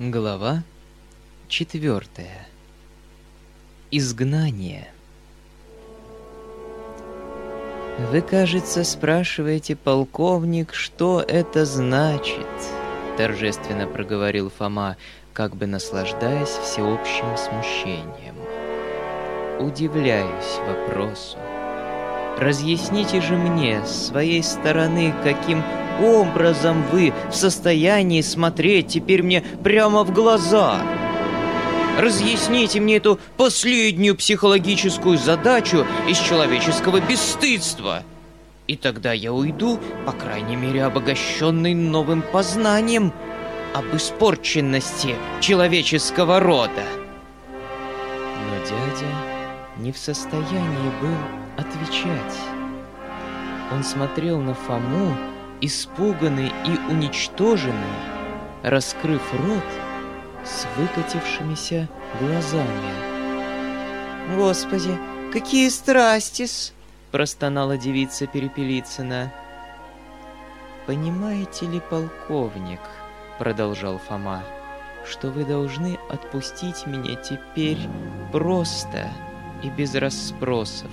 Глава четвертая. Изгнание. Вы, кажется, спрашиваете, полковник, что это значит? Торжественно проговорил Фома, как бы наслаждаясь всеобщим смущением. Удивляюсь вопросу. Разъясните же мне с своей стороны, каким образом вы в состоянии смотреть теперь мне прямо в глаза. Разъясните мне эту последнюю психологическую задачу из человеческого бесстыдства. И тогда я уйду, по крайней мере, обогащенный новым познанием об испорченности человеческого рода. Но дядя не в состоянии был отвечать. Он смотрел на Фому, испуганный и уничтоженный, раскрыв рот с выкатившимися глазами. «Господи, какие страсти-с!» — простонала девица Перепелицына. «Понимаете ли, полковник, — продолжал Фома, — что вы должны отпустить меня теперь просто и без расспросов.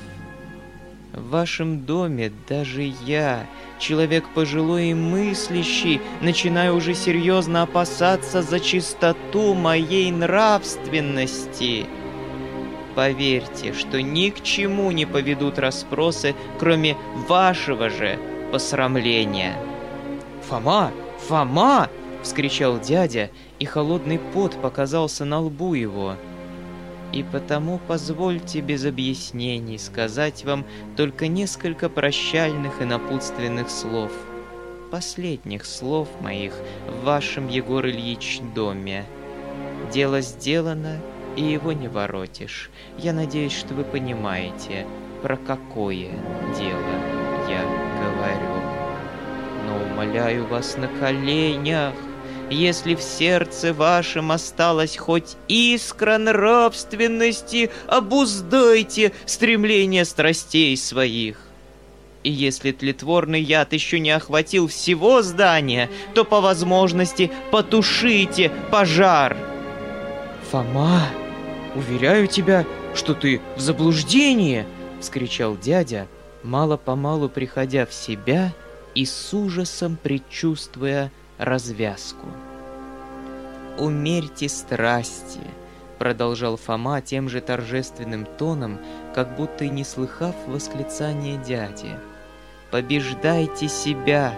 В вашем доме даже я, человек пожилой и мыслящий, начинаю уже серьезно опасаться за чистоту моей нравственности. Поверьте, что ни к чему не поведут расспросы, кроме вашего же посрамления. «Фома! Фома!» — вскричал дядя, и холодный пот показался на лбу его — и потому позвольте без объяснений сказать вам только несколько прощальных и напутственных слов. Последних слов моих в вашем, Егор Ильич, доме. Дело сделано, и его не воротишь. Я надеюсь, что вы понимаете, про какое дело я говорю. Но умоляю вас на коленях, если в сердце вашем осталась хоть искра нравственности, обуздайте стремление страстей своих. И если тлетворный яд еще не охватил всего здания, то по возможности потушите пожар. Фома, уверяю тебя, что ты в заблуждении, вскричал дядя, мало-помалу приходя в себя и с ужасом предчувствуя развязку. «Умерьте страсти», — продолжал Фома тем же торжественным тоном, как будто и не слыхав восклицания дяди. «Побеждайте себя!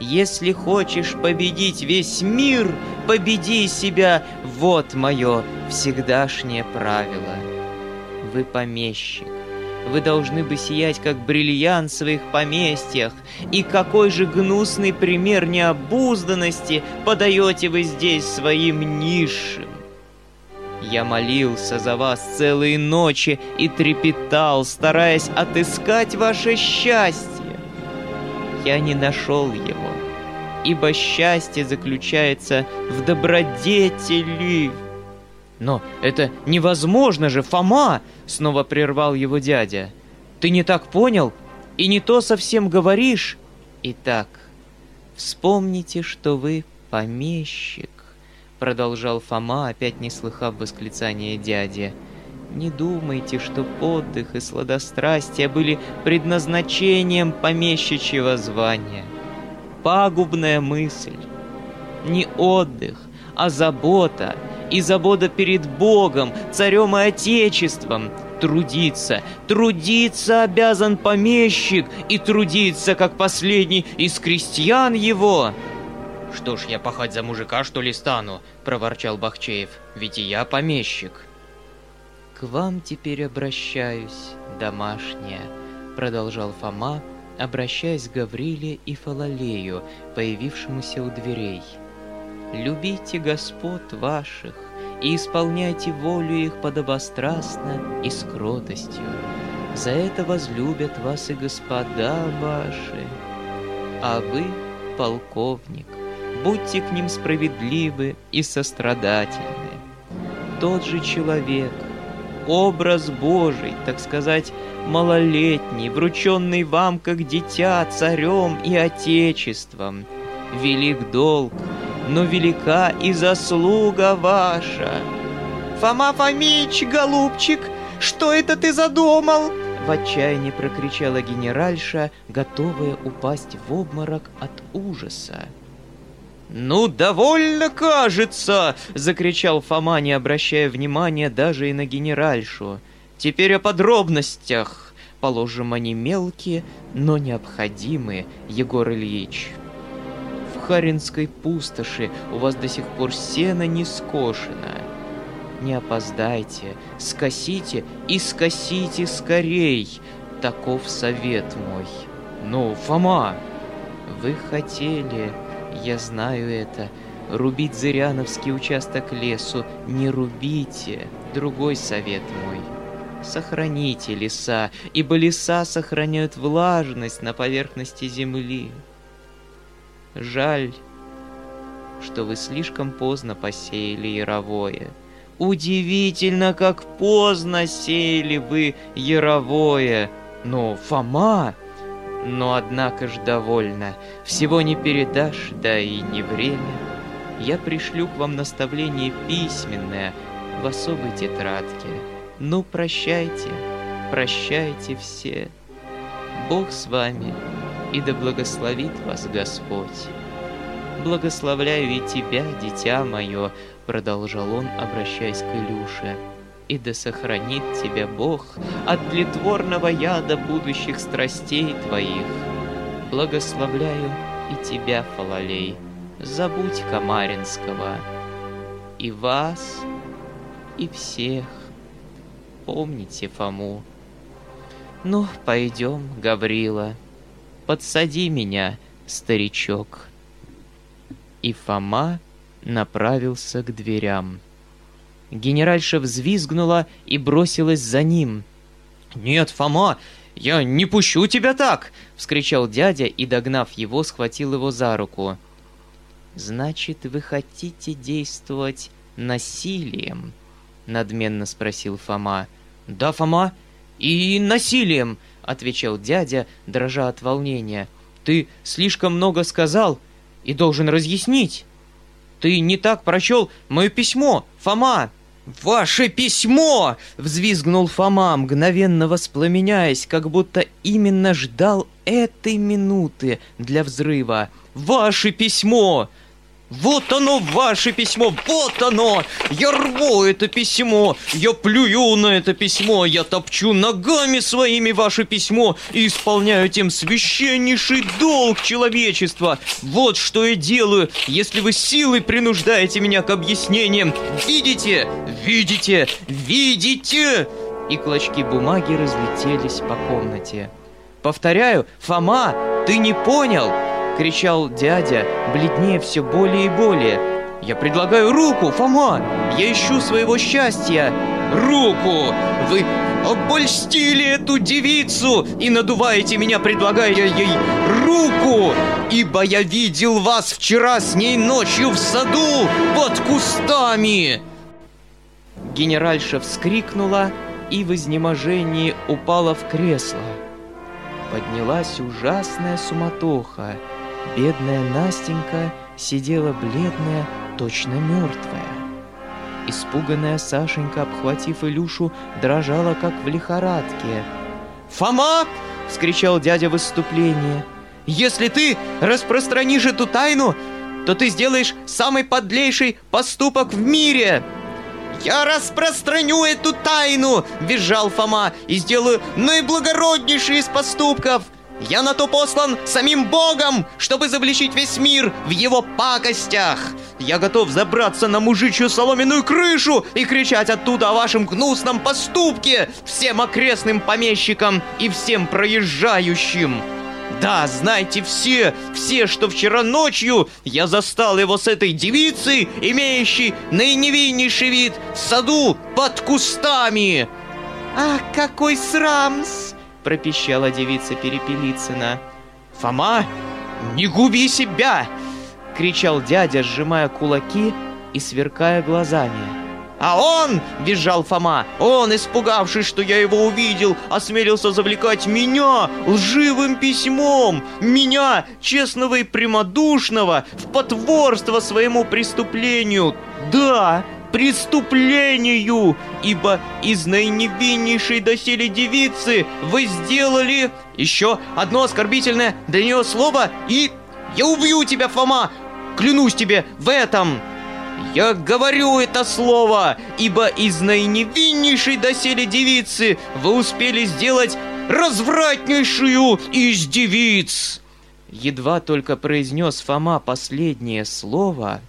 Если хочешь победить весь мир, победи себя! Вот мое всегдашнее правило. Вы помещик, вы должны бы сиять, как бриллиант в своих поместьях. И какой же гнусный пример необузданности подаете вы здесь своим низшим? Я молился за вас целые ночи и трепетал, стараясь отыскать ваше счастье. Я не нашел его, ибо счастье заключается в добродетели, «Но это невозможно же, Фома!» — снова прервал его дядя. «Ты не так понял и не то совсем говоришь?» «Итак, вспомните, что вы помещик», — продолжал Фома, опять не слыхав восклицания дяди. «Не думайте, что отдых и сладострастие были предназначением помещичьего звания. Пагубная мысль. Не отдых, а забота — и забота перед Богом, царем и Отечеством. Трудиться, трудиться обязан помещик, и трудиться, как последний из крестьян его. «Что ж, я пахать за мужика, что ли, стану?» — проворчал Бахчеев. «Ведь и я помещик». «К вам теперь обращаюсь, домашняя», — продолжал Фома, обращаясь к Гавриле и Фалалею, появившемуся у дверей. «Любите господ ваших, и исполняйте волю их подобострастно и с кротостью. За это возлюбят вас и господа ваши. А вы, полковник, будьте к ним справедливы и сострадательны. Тот же человек, образ Божий, так сказать, малолетний, врученный вам как дитя царем и отечеством, велик долг но велика и заслуга ваша. Фома Фомич, голубчик, что это ты задумал? В отчаянии прокричала генеральша, готовая упасть в обморок от ужаса. «Ну, довольно кажется!» — закричал Фома, не обращая внимания даже и на генеральшу. «Теперь о подробностях. Положим, они мелкие, но необходимые, Егор Ильич». Харинской пустоши у вас до сих пор сено не скошено. Не опоздайте, скосите и скосите скорей. Таков совет мой. Ну, Фома, вы хотели я знаю это. Рубить Зыряновский участок лесу не рубите. Другой совет мой. Сохраните леса, ибо леса сохраняют влажность на поверхности земли. Жаль, что вы слишком поздно посеяли яровое. Удивительно, как поздно сеяли вы яровое. Но, Фома, но однако ж довольно. Всего не передашь, да и не время. Я пришлю к вам наставление письменное в особой тетрадке. Ну, прощайте, прощайте все. Бог с вами, и да благословит вас Господь. Благословляю и тебя, дитя мое, продолжал он, обращаясь к Илюше и да сохранит тебя Бог от тлетворного яда будущих страстей твоих. Благословляю и тебя, Фалалей, забудь Камаринского, и вас, и всех. Помните Фому. Ну, пойдем, Гаврила, подсади меня, старичок. И Фома направился к дверям. Генеральша взвизгнула и бросилась за ним. «Нет, Фома, я не пущу тебя так!» — вскричал дядя и, догнав его, схватил его за руку. «Значит, вы хотите действовать насилием?» — надменно спросил Фома. «Да, Фома, и насилием!» — отвечал дядя, дрожа от волнения. «Ты слишком много сказал и должен разъяснить. Ты не так прочел мое письмо, Фома!» «Ваше письмо!» — взвизгнул Фома, мгновенно воспламеняясь, как будто именно ждал этой минуты для взрыва. «Ваше письмо!» Вот оно, ваше письмо, вот оно! Я рву это письмо, я плюю на это письмо, я топчу ногами своими ваше письмо и исполняю тем священнейший долг человечества. Вот что я делаю, если вы силой принуждаете меня к объяснениям. Видите? Видите? Видите? И клочки бумаги разлетелись по комнате. Повторяю, Фома, ты не понял? — кричал дядя, бледнее все более и более. «Я предлагаю руку, Фома! Я ищу своего счастья!» «Руку! Вы обольстили эту девицу и надуваете меня, предлагая ей руку! Ибо я видел вас вчера с ней ночью в саду под кустами!» Генеральша вскрикнула и в изнеможении упала в кресло. Поднялась ужасная суматоха — Бедная Настенька сидела бледная, точно мертвая. Испуганная Сашенька, обхватив Илюшу, дрожала, как в лихорадке. «Фома!» — вскричал дядя в выступлении. «Если ты распространишь эту тайну, то ты сделаешь самый подлейший поступок в мире!» «Я распространю эту тайну!» — визжал Фома «и сделаю наиблагороднейший из поступков!» Я на то послан самим Богом, чтобы завлечить весь мир в его пакостях. Я готов забраться на мужичью соломенную крышу и кричать оттуда о вашем гнусном поступке всем окрестным помещикам и всем проезжающим. Да, знайте все, все, что вчера ночью я застал его с этой девицей, имеющей наиневиннейший вид в саду под кустами. Ах, какой срамс! Пропищала девица Перепелицына. «Фома, не губи себя!» — кричал дядя, сжимая кулаки и сверкая глазами. А он, визжал Фома, он, испугавшись, что я его увидел, осмелился завлекать меня лживым письмом, меня, честного и прямодушного, в потворство своему преступлению. Да, преступлению, ибо из наиневиннейшей доселе девицы вы сделали еще одно оскорбительное для нее слово, и я убью тебя, Фома, клянусь тебе в этом. Я говорю это слово, ибо из наиневиннейшей доселе девицы вы успели сделать развратнейшую из девиц. Едва только произнес Фома последнее слово,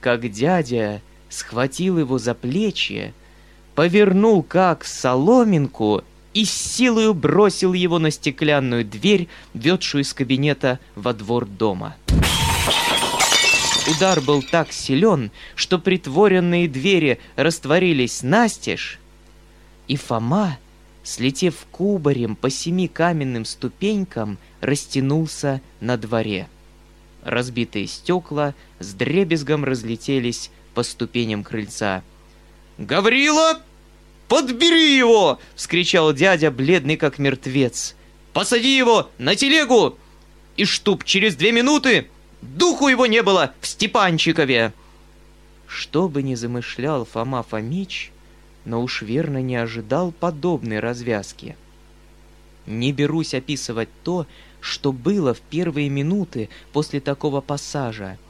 как дядя схватил его за плечи, повернул как соломинку и с силою бросил его на стеклянную дверь, ведшую из кабинета во двор дома. Удар был так силен, что притворенные двери растворились настежь, и Фома, слетев кубарем по семи каменным ступенькам, растянулся на дворе. Разбитые стекла с дребезгом разлетелись по ступеням крыльца. «Гаврила, подбери его!» — вскричал дядя, бледный как мертвец. «Посади его на телегу! И чтоб через две минуты духу его не было в Степанчикове!» Что бы ни замышлял Фома Фомич, но уж верно не ожидал подобной развязки. Не берусь описывать то, что было в первые минуты после такого пассажа —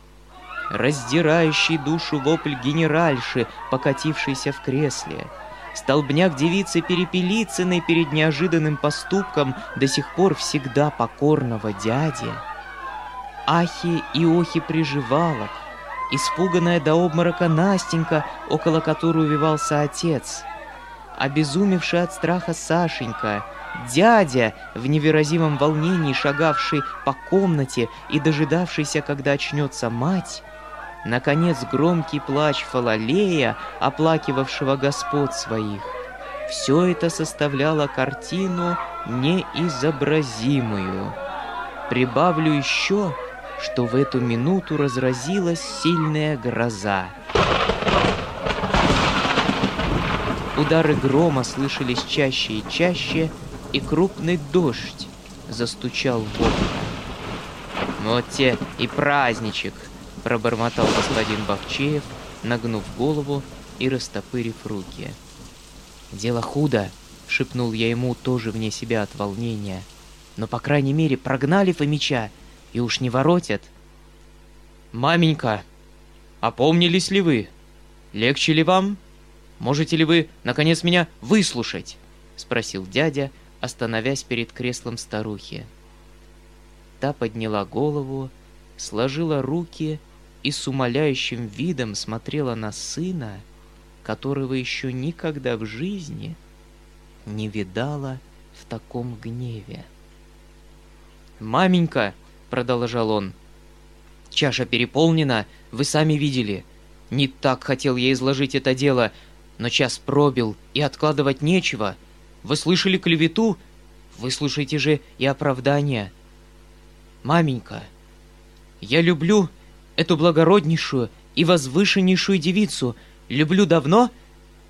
раздирающий душу вопль генеральши, покатившейся в кресле. Столбняк девицы Перепелицыной перед неожиданным поступком до сих пор всегда покорного дяди. Ахи и охи приживалок, испуганная до обморока Настенька, около которой увивался отец, обезумевший от страха Сашенька, дядя, в невыразимом волнении шагавший по комнате и дожидавшийся, когда очнется мать, Наконец громкий плач Фалалея, оплакивавшего господ своих. Все это составляло картину неизобразимую. Прибавлю еще, что в эту минуту разразилась сильная гроза. Удары грома слышались чаще и чаще, и крупный дождь застучал в окна. Вот те и праздничек — пробормотал господин Бахчеев, нагнув голову и растопырив руки. «Дело худо», — шепнул я ему тоже вне себя от волнения. «Но, по крайней мере, прогнали Фомича и уж не воротят». «Маменька, опомнились ли вы? Легче ли вам? Можете ли вы, наконец, меня выслушать?» — спросил дядя, остановясь перед креслом старухи. Та подняла голову, сложила руки и с умоляющим видом смотрела на сына, которого еще никогда в жизни не видала в таком гневе. «Маменька!» — продолжал он. «Чаша переполнена, вы сами видели. Не так хотел я изложить это дело, но час пробил, и откладывать нечего. Вы слышали клевету? Выслушайте же и оправдание. Маменька, я люблю эту благороднейшую и возвышеннейшую девицу люблю давно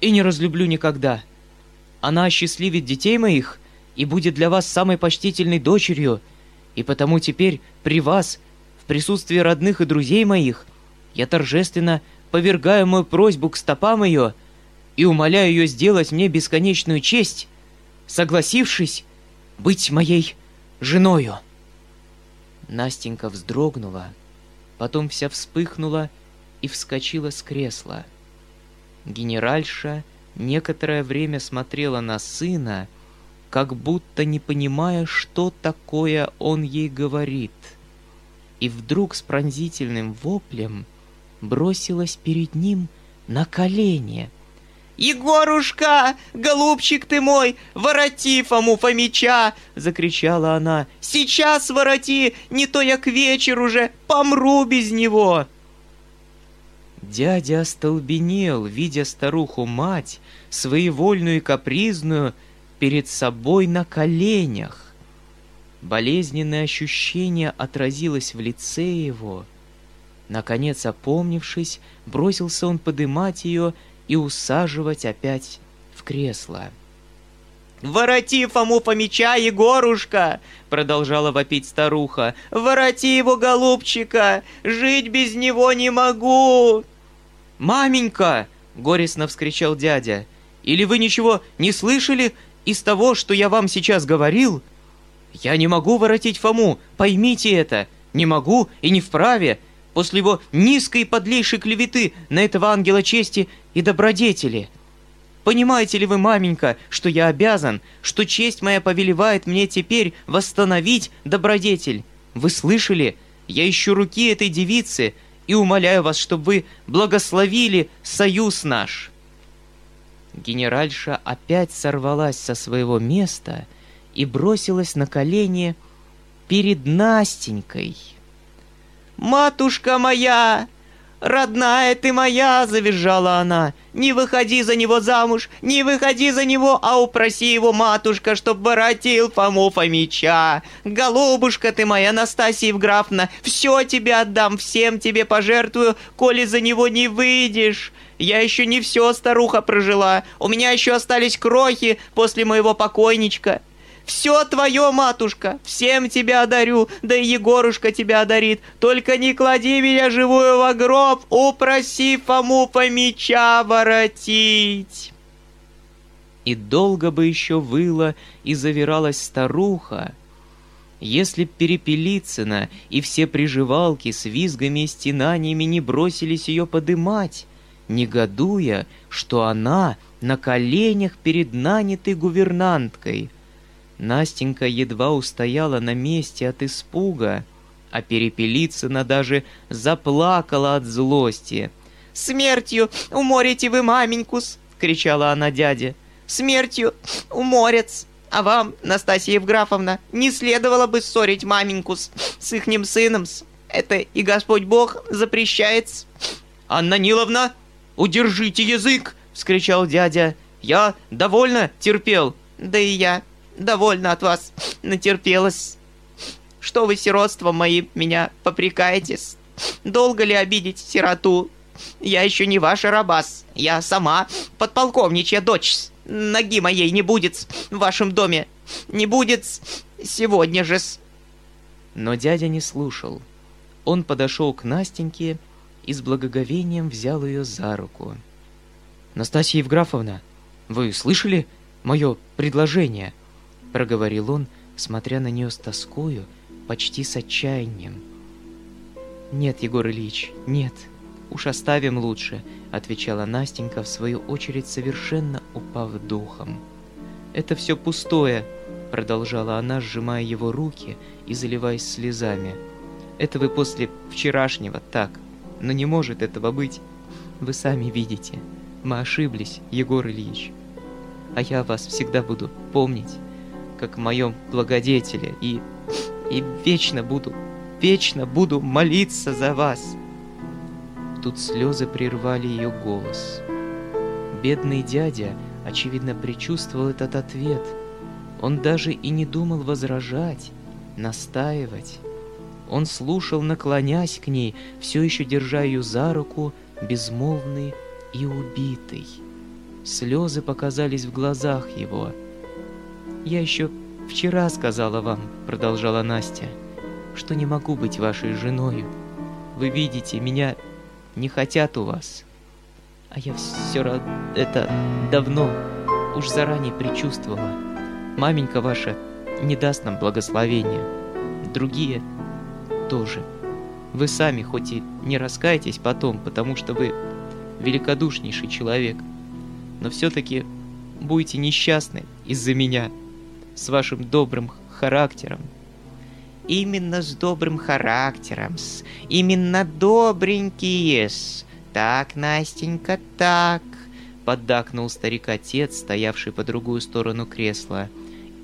и не разлюблю никогда. Она осчастливит детей моих и будет для вас самой почтительной дочерью, и потому теперь при вас, в присутствии родных и друзей моих, я торжественно повергаю мою просьбу к стопам ее и умоляю ее сделать мне бесконечную честь, согласившись быть моей женою». Настенька вздрогнула, потом вся вспыхнула и вскочила с кресла. Генеральша некоторое время смотрела на сына, как будто не понимая, что такое он ей говорит. И вдруг с пронзительным воплем бросилась перед ним на колени — «Егорушка, голубчик ты мой, вороти Фому Фомича!» — закричала она. «Сейчас вороти, не то я к вечеру уже помру без него!» Дядя остолбенел, видя старуху-мать, своевольную и капризную, перед собой на коленях. Болезненное ощущение отразилось в лице его. Наконец, опомнившись, бросился он подымать ее и усаживать опять в кресло. «Вороти Фому Фомича, Егорушка!» — продолжала вопить старуха. «Вороти его, голубчика! Жить без него не могу!» «Маменька!» — горестно вскричал дядя. «Или вы ничего не слышали из того, что я вам сейчас говорил?» «Я не могу воротить Фому, поймите это! Не могу и не вправе, после его низкой и подлейшей клеветы на этого ангела чести и добродетели!» Понимаете ли вы, маменька, что я обязан, что честь моя повелевает мне теперь восстановить добродетель? Вы слышали? Я ищу руки этой девицы и умоляю вас, чтобы вы благословили союз наш». Генеральша опять сорвалась со своего места и бросилась на колени перед Настенькой. «Матушка моя!» «Родная ты моя!» — завизжала она. «Не выходи за него замуж, не выходи за него, а упроси его, матушка, чтоб воротил Фому Фомича! Голубушка ты моя, Настасья Евграфна, все тебе отдам, всем тебе пожертвую, коли за него не выйдешь!» Я еще не все, старуха, прожила. У меня еще остались крохи после моего покойничка. Все твое, матушка, всем тебя одарю, да и Егорушка тебя одарит. Только не клади меня живую во гроб, упроси Фому Фомича воротить. И долго бы еще выла и завиралась старуха, если б Перепелицына и все приживалки с визгами и стенаниями не бросились ее подымать, негодуя, что она на коленях перед нанятой гувернанткой — Настенька едва устояла на месте от испуга, а Перепелицына даже заплакала от злости. «Смертью уморите вы маменькус!» — кричала она дяде. «Смертью уморец! А вам, Настасья Евграфовна, не следовало бы ссорить маменькус с ихним сыном. Это и Господь Бог запрещает. «Анна Ниловна, удержите язык!» — вскричал дядя. «Я довольно терпел». «Да и я», довольно от вас натерпелась. Что вы сиротством моим меня попрекаетесь? Долго ли обидеть сироту? Я еще не ваша рабас. Я сама подполковничья дочь. Ноги моей не будет в вашем доме. Не будет сегодня же. Но дядя не слушал. Он подошел к Настеньке и с благоговением взял ее за руку. «Настасья Евграфовна, вы слышали мое предложение?» — проговорил он, смотря на нее с тоскою, почти с отчаянием. «Нет, Егор Ильич, нет, уж оставим лучше», — отвечала Настенька, в свою очередь совершенно упав духом. «Это все пустое», — продолжала она, сжимая его руки и заливаясь слезами. «Это вы после вчерашнего так, но не может этого быть. Вы сами видите, мы ошиблись, Егор Ильич. А я вас всегда буду помнить» как в моем благодетеле, и, и вечно буду, вечно буду молиться за вас. Тут слезы прервали ее голос. Бедный дядя, очевидно, предчувствовал этот ответ. Он даже и не думал возражать, настаивать. Он слушал, наклонясь к ней, все еще держа ее за руку, безмолвный и убитый. Слезы показались в глазах его — «Я еще вчера сказала вам», — продолжала Настя, «что не могу быть вашей женою. Вы видите, меня не хотят у вас. А я все это давно, уж заранее предчувствовала. Маменька ваша не даст нам благословения. Другие тоже. Вы сами хоть и не раскаетесь потом, потому что вы великодушнейший человек, но все-таки будете несчастны из-за меня» с вашим добрым характером. Именно с добрым характером, с именно добренькие -с. Так, Настенька, так, поддакнул старик-отец, стоявший по другую сторону кресла.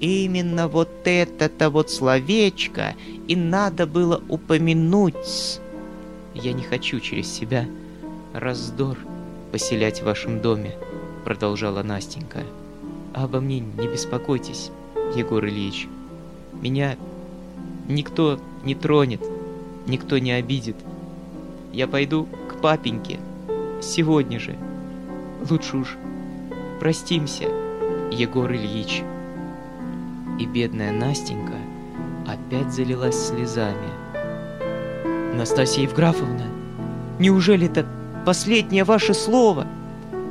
Именно вот это-то вот словечко и надо было упомянуть. Я не хочу через себя раздор поселять в вашем доме, продолжала Настенька. А обо мне не беспокойтесь. Егор Ильич. Меня никто не тронет, никто не обидит. Я пойду к папеньке сегодня же, лучше уж простимся, Егор Ильич. И бедная Настенька опять залилась слезами. Настасья Евграфовна, неужели это последнее ваше слово?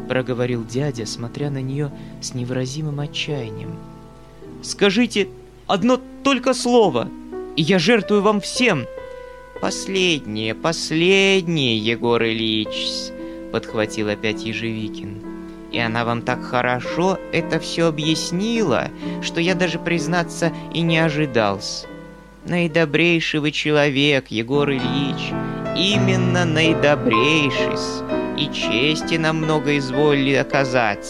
Проговорил дядя, смотря на нее с невыразимым отчаянием. Скажите одно только слово, и я жертвую вам всем. Последнее, последнее, Егор Ильич, подхватил опять Ежевикин. И она вам так хорошо это все объяснила, что я даже, признаться, и не ожидался. Наидобрейший вы человек, Егор Ильич, именно наидобрейший и чести нам много изволили оказать.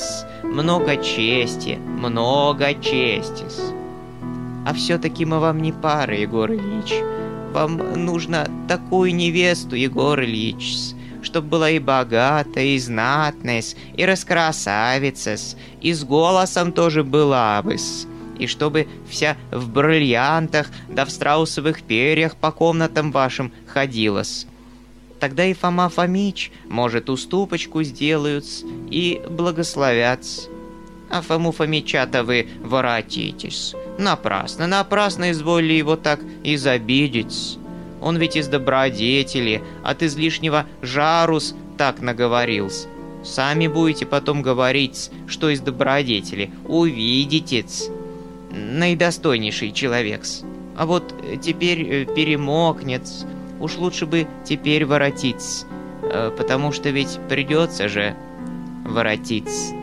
Много чести, много чести. А все-таки мы вам не пара, Егор Ильич. Вам нужно такую невесту, Егор Ильич, чтоб была и богатая, и знатная, и раскрасавица, и с голосом тоже была бы, и чтобы вся в бриллиантах да в страусовых перьях по комнатам вашим ходила-с. Тогда и Фома Фомич, может, уступочку сделают и благословят. А Фому Фомича-то вы воротитесь. Напрасно, напрасно изволили его так изобидеть. Он ведь из добродетели, от излишнего жарус так наговорился. Сами будете потом говорить, что из добродетели. Увидите. Наидостойнейший человек. А вот теперь э, перемокнет, Уж лучше бы теперь воротиться, э, потому что ведь придется же воротиться.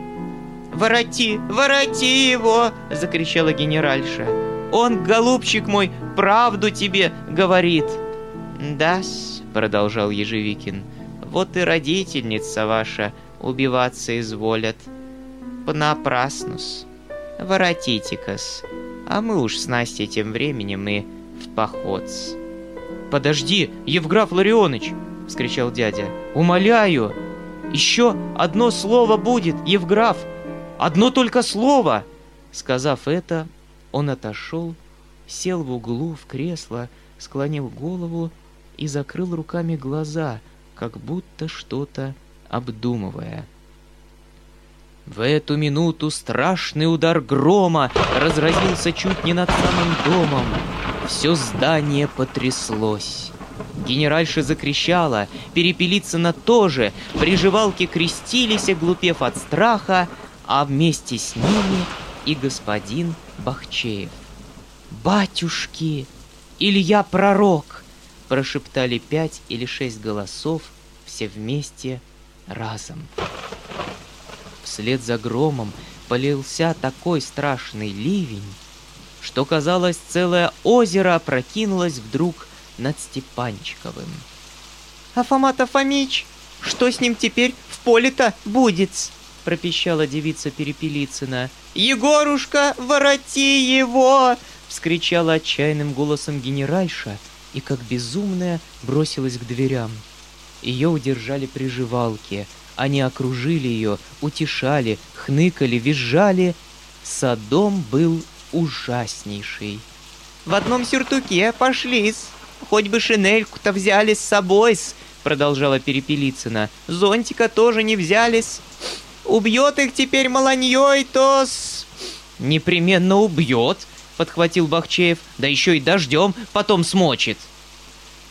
«Вороти, вороти его!» — закричала генеральша. «Он, голубчик мой, правду тебе говорит!» «Да-с», — продолжал Ежевикин, — «вот и родительница ваша убиваться изволят. Понапраснус. Воротите-кас, а мы уж с Настей тем временем и в поход -с. «Подожди, Евграф Ларионыч!» — вскричал дядя. «Умоляю! Еще одно слово будет, Евграф! Одно только слово!» Сказав это, он отошел, сел в углу в кресло, склонил голову и закрыл руками глаза, как будто что-то обдумывая. В эту минуту страшный удар грома разразился чуть не над самым домом. Все здание потряслось. Генеральша закричала, Перепелицына тоже, приживалки крестились, оглупев от страха, а вместе с ними и господин Бахчеев. «Батюшки! Илья пророк!» прошептали пять или шесть голосов, все вместе разом. Вслед за громом полился такой страшный ливень, что, казалось, целое озеро опрокинулось вдруг над Степанчиковым. «А Фомата Фомич, что с ним теперь в поле-то будет?» — пропищала девица Перепелицына. «Егорушка, вороти его!» — вскричала отчаянным голосом генеральша и, как безумная, бросилась к дверям. Ее удержали приживалки. Они окружили ее, утешали, хныкали, визжали. Садом был ужаснейший. «В одном сюртуке пошли-с, хоть бы шинельку-то взяли с собой-с», продолжала Перепелицына. «Зонтика тоже не взялись. Убьет их теперь маланьей-то-с...» «Непременно убьет», — подхватил Бахчеев, «да еще и дождем потом смочит».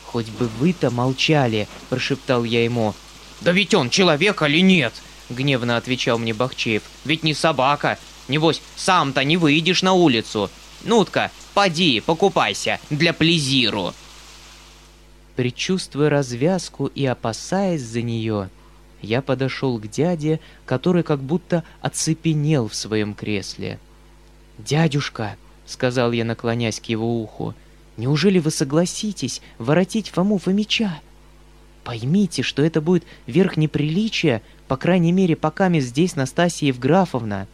«Хоть бы вы-то молчали», — прошептал я ему. «Да ведь он человек или нет?» — гневно отвечал мне Бахчеев. «Ведь не собака, Небось, сам-то не выйдешь на улицу. Ну-тка, поди, покупайся, для плезиру. Причувствуя развязку и опасаясь за нее, я подошел к дяде, который как будто оцепенел в своем кресле. «Дядюшка», — сказал я, наклонясь к его уху, — «неужели вы согласитесь воротить Фому Фомича? Поймите, что это будет верх неприличия, по крайней мере, пока мы здесь Настасья Евграфовна».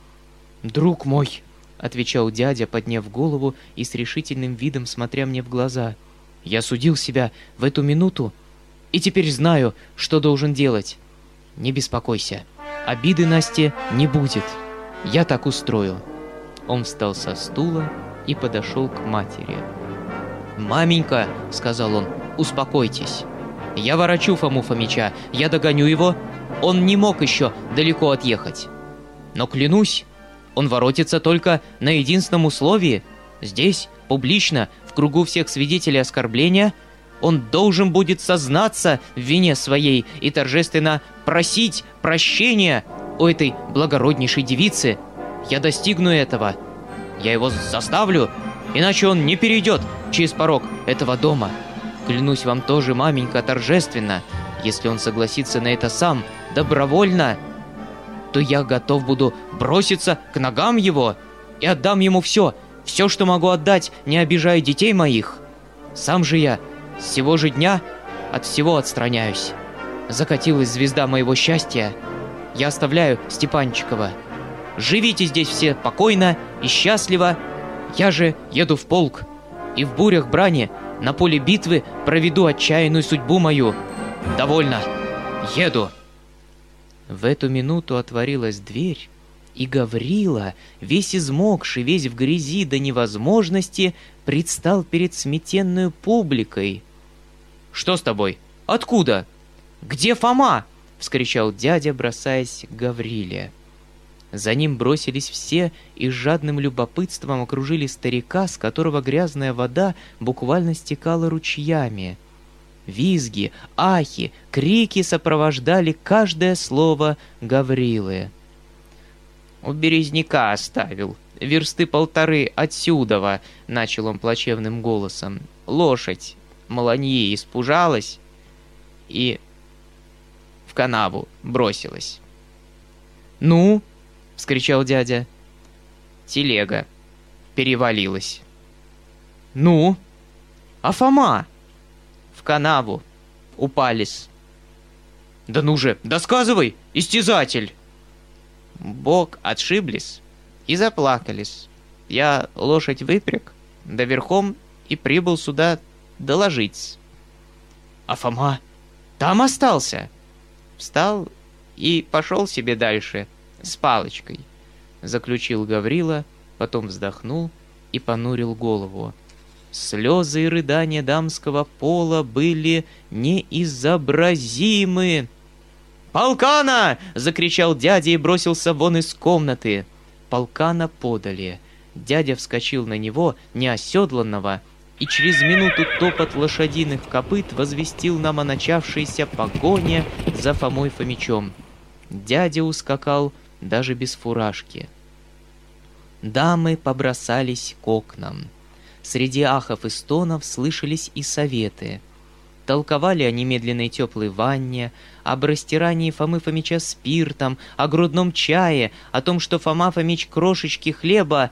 «Друг мой», — отвечал дядя, подняв голову и с решительным видом смотря мне в глаза, — «я судил себя в эту минуту и теперь знаю, что должен делать. Не беспокойся, обиды Насте не будет. Я так устрою». Он встал со стула и подошел к матери. «Маменька», — сказал он, — «успокойтесь. Я ворочу Фому Фомича, я догоню его. Он не мог еще далеко отъехать. Но клянусь, он воротится только на единственном условии. Здесь, публично, в кругу всех свидетелей оскорбления, он должен будет сознаться в вине своей и торжественно просить прощения у этой благороднейшей девицы. Я достигну этого. Я его заставлю, иначе он не перейдет через порог этого дома. Клянусь вам тоже, маменька, торжественно, если он согласится на это сам, добровольно, то я готов буду броситься к ногам его и отдам ему все, все, что могу отдать, не обижая детей моих. Сам же я с сего же дня от всего отстраняюсь. Закатилась звезда моего счастья. Я оставляю Степанчикова. Живите здесь все покойно и счастливо. Я же еду в полк. И в бурях брани на поле битвы проведу отчаянную судьбу мою. Довольно. Еду. В эту минуту отворилась дверь, и Гаврила, весь измокший, весь в грязи до невозможности, предстал перед сметенную публикой. «Что с тобой? Откуда? Где Фома?» — вскричал дядя, бросаясь к Гавриле. За ним бросились все и с жадным любопытством окружили старика, с которого грязная вода буквально стекала ручьями. Визги, ахи, крики сопровождали каждое слово Гаврилы. «У березняка оставил, версты полторы отсюдова», — начал он плачевным голосом. «Лошадь Маланьи испужалась и в канаву бросилась». «Ну?» — вскричал дядя. Телега перевалилась. «Ну? А Фома?» «В канаву. Упались». «Да ну же, досказывай, истязатель!» Бог отшиблись и заплакались. Я лошадь выпряг, да верхом и прибыл сюда доложить. А Фома там остался? Встал и пошел себе дальше — с палочкой», — заключил Гаврила, потом вздохнул и понурил голову. Слезы и рыдания дамского пола были неизобразимы. «Полкана!» — закричал дядя и бросился вон из комнаты. Полкана подали. Дядя вскочил на него, неоседланного, и через минуту топот лошадиных копыт возвестил нам о начавшейся погоне за Фомой Фомичом. Дядя ускакал даже без фуражки. Дамы побросались к окнам. Среди ахов и стонов слышались и советы. Толковали о немедленной теплой ванне, об растирании Фомы Фомича спиртом, о грудном чае, о том, что Фома Фомич крошечки хлеба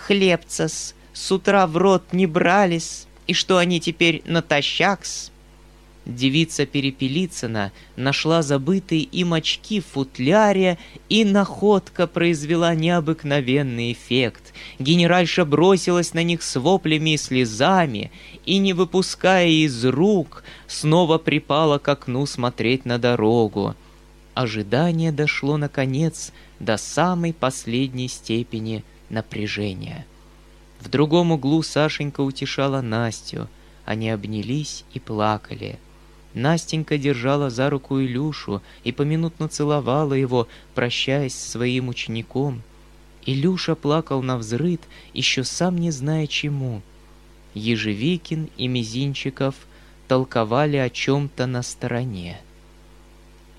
хлебца с, утра в рот не брались, и что они теперь натощакс. Девица Перепелицына нашла забытые им очки в футляре, и находка произвела необыкновенный эффект. Генеральша бросилась на них с воплями и слезами, и, не выпуская из рук, снова припала к окну смотреть на дорогу. Ожидание дошло, наконец, до самой последней степени напряжения. В другом углу Сашенька утешала Настю. Они обнялись и плакали — Настенька держала за руку Илюшу и поминутно целовала его, прощаясь с своим учеником. Илюша плакал на взрыд, еще сам не зная чему. Ежевикин и Мизинчиков толковали о чем-то на стороне.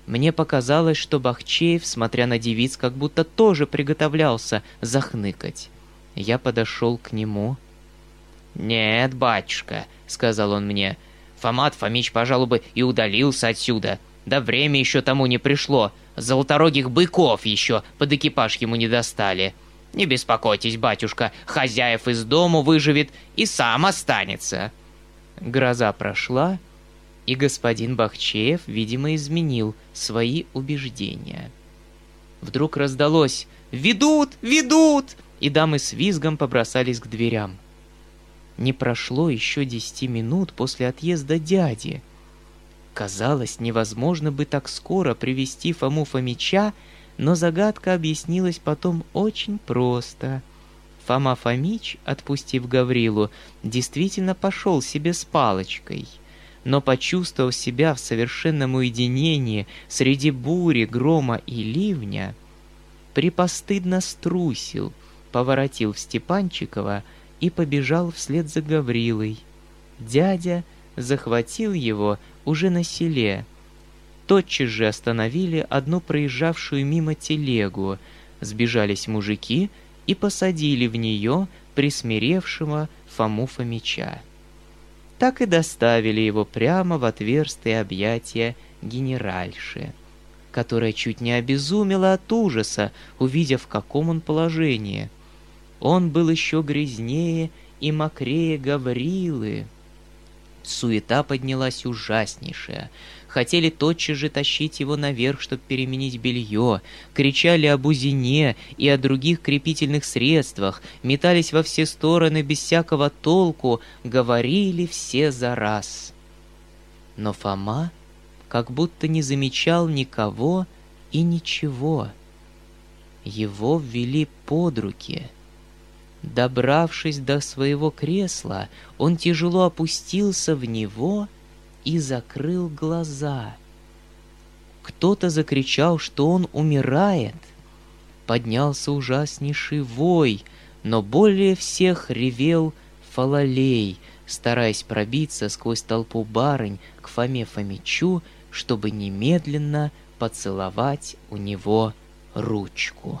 Мне показалось, что Бахчеев, смотря на девиц, как будто тоже приготовлялся захныкать. Я подошел к нему. «Нет, батюшка», — сказал он мне, — Фомат Фомич, пожалуй, бы и удалился отсюда. Да время еще тому не пришло. Золоторогих быков еще под экипаж ему не достали. Не беспокойтесь, батюшка, хозяев из дому выживет и сам останется. Гроза прошла, и господин Бахчеев, видимо, изменил свои убеждения. Вдруг раздалось «Ведут! Ведут!» и дамы с визгом побросались к дверям. Не прошло еще десяти минут после отъезда дяди. Казалось, невозможно бы так скоро привести Фому Фомича, но загадка объяснилась потом очень просто. Фома Фомич, отпустив Гаврилу, действительно пошел себе с палочкой. но почувствовав себя в совершенном уединении среди бури, грома и ливня, припостыдно струсил, поворотил в Степанчикова и побежал вслед за Гаврилой. Дядя захватил его уже на селе. Тотчас же остановили одну проезжавшую мимо телегу, сбежались мужики и посадили в нее присмиревшего Фому Фомича. Так и доставили его прямо в отверстые объятия генеральши, которая чуть не обезумела от ужаса, увидев, в каком он положении. Он был еще грязнее и мокрее Гаврилы. Суета поднялась ужаснейшая. Хотели тотчас же тащить его наверх, чтобы переменить белье. Кричали об узине и о других крепительных средствах. Метались во все стороны без всякого толку. Говорили все за раз. Но Фома как будто не замечал никого и ничего. Его ввели под руки — Добравшись до своего кресла, он тяжело опустился в него и закрыл глаза. Кто-то закричал, что он умирает. Поднялся ужаснейший вой, но более всех ревел Фалалей, стараясь пробиться сквозь толпу барынь к Фоме Фомичу, чтобы немедленно поцеловать у него ручку.